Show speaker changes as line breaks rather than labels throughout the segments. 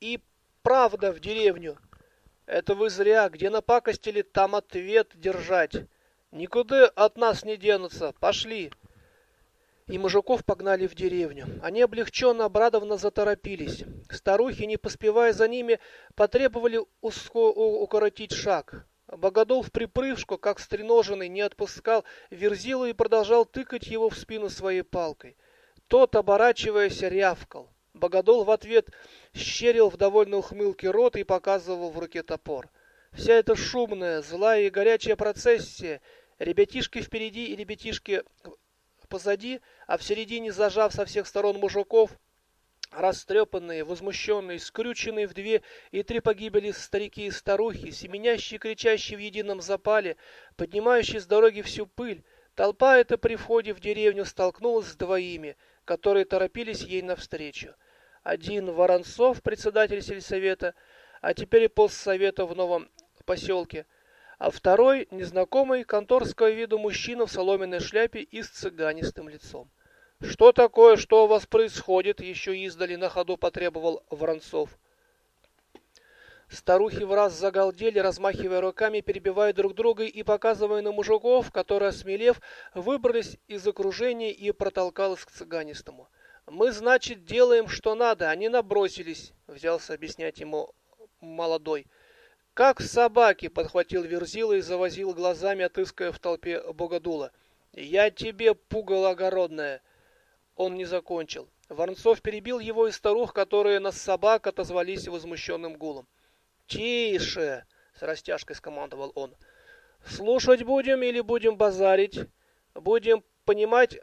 и правда в деревню. Это вы зря, где напакостили, там ответ держать. Никуда от нас не денутся, пошли. И мужиков погнали в деревню. Они облегченно, обрадованно заторопились. Старухи, не поспевая за ними, потребовали укоротить шаг. Богодол в припрыжку, как стреноженный, не отпускал Верзилу и продолжал тыкать его в спину своей палкой. Тот, оборачиваясь, рявкал. Богодол в ответ щерил в довольной ухмылке рот и показывал в руке топор. Вся эта шумная, злая и горячая процессия, ребятишки впереди и ребятишки позади, а в середине, зажав со всех сторон мужиков, растрепанные, возмущенные, скрюченные в две и три погибели старики и старухи, семенящие, кричащие в едином запале, поднимающие с дороги всю пыль, толпа эта при входе в деревню столкнулась с двоими, которые торопились ей навстречу. Один Воронцов, председатель сельсовета, а теперь и постсовета в новом поселке, а второй незнакомый конторского виду мужчина в соломенной шляпе и с цыганистым лицом. «Что такое, что у вас происходит?» — еще издали на ходу потребовал Воронцов. Старухи в раз загалдели, размахивая руками, перебивая друг друга и показывая на мужиков, которые, осмелев, выбрались из окружения и протолкалась к цыганистому. «Мы, значит, делаем, что надо, они набросились», — взялся объяснять ему молодой. «Как собаки!» — подхватил Верзила и завозил глазами, отыская в толпе богодула. «Я тебе, пугало огородное!» Он не закончил. Воронцов перебил его и старух, которые на собак отозвались возмущенным гулом. «Тише!» — с растяжкой скомандовал он. «Слушать будем или будем базарить? Будем понимать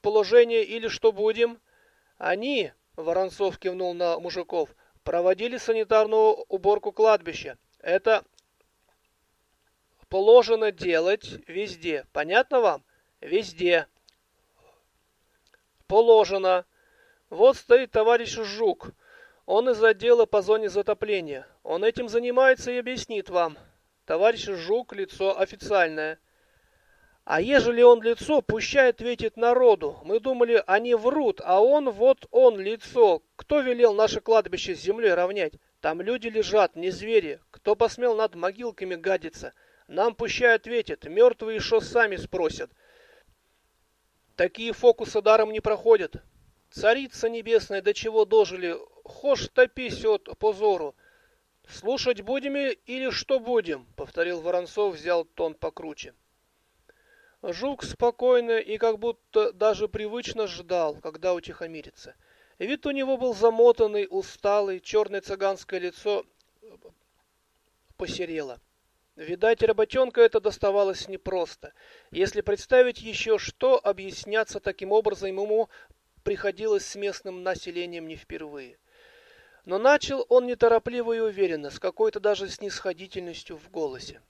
положение или что будем?» «Они!» — Воронцов кивнул на мужиков. «Проводили санитарную уборку кладбища. Это положено делать везде. Понятно вам? Везде. Положено. Вот стоит товарищ Жук. Он из отдела по зоне затопления. Он этим занимается и объяснит вам. Товарищ Жук – лицо официальное. А ежели он лицо, пущай ответит народу. Мы думали, они врут, а он, вот он, лицо. Кто велел наше кладбище с землей равнять? Там люди лежат, не звери. Кто посмел над могилками гадиться? Нам пущай ответит. Мертвые шо сами спросят. Такие фокусы даром не проходят. Царица небесная, до чего дожили, хошь топись от позору. Слушать будем или что будем? Повторил Воронцов, взял тон покруче. Жук спокойно и как будто даже привычно ждал, когда утихомирится. Вид у него был замотанный, усталый, черное цыганское лицо посерело. Видать, работенка это доставалось непросто. Если представить еще, что объясняться таким образом ему приходилось с местным населением не впервые. Но начал он неторопливо и уверенно, с какой-то даже снисходительностью в голосе.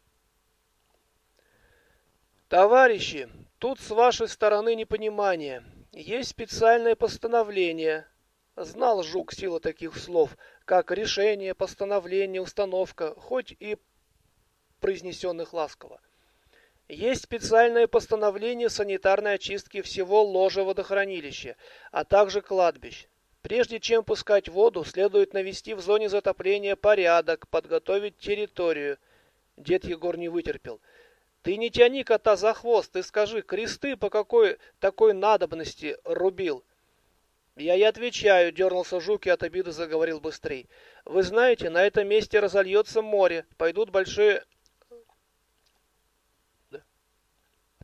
Товарищи, тут с вашей стороны непонимание. Есть специальное постановление. Знал Жук сила таких слов, как решение, постановление, установка, хоть и произнесенных ласково. Есть специальное постановление санитарной очистки всего ложа водохранилища, а также кладбищ. Прежде чем пускать воду, следует навести в зоне затопления порядок, подготовить территорию. Дед Егор не вытерпел. Ты не тяни кота за хвост, ты скажи, кресты по какой такой надобности рубил? Я и отвечаю, дернулся жук и от обиды заговорил быстрей. Вы знаете, на этом месте разольется море, пойдут большие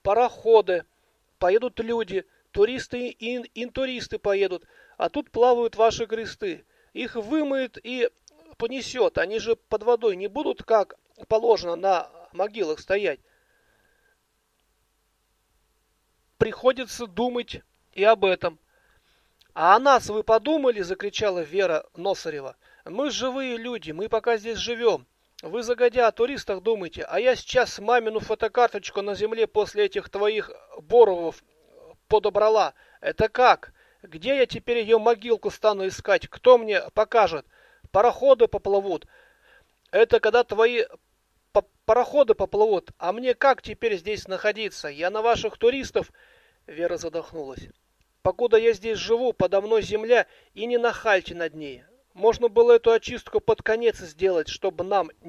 пароходы, поедут люди, туристы и интуристы поедут, а тут плавают ваши кресты. Их вымоет и понесет. Они же под водой не будут, как положено, на могилах стоять. Приходится думать и об этом. А о нас вы подумали, закричала Вера Носарева. Мы живые люди, мы пока здесь живем. Вы загодя о туристах думаете, а я сейчас мамину фотокарточку на земле после этих твоих боровов подобрала. Это как? Где я теперь ее могилку стану искать? Кто мне покажет? Пароходы поплывут. Это когда твои пароходы поплывут. А мне как теперь здесь находиться? Я на ваших туристов... Вера задохнулась. Покуда я здесь живу, подо мной земля, и не нахальте над ней. Можно было эту очистку под конец сделать, чтобы нам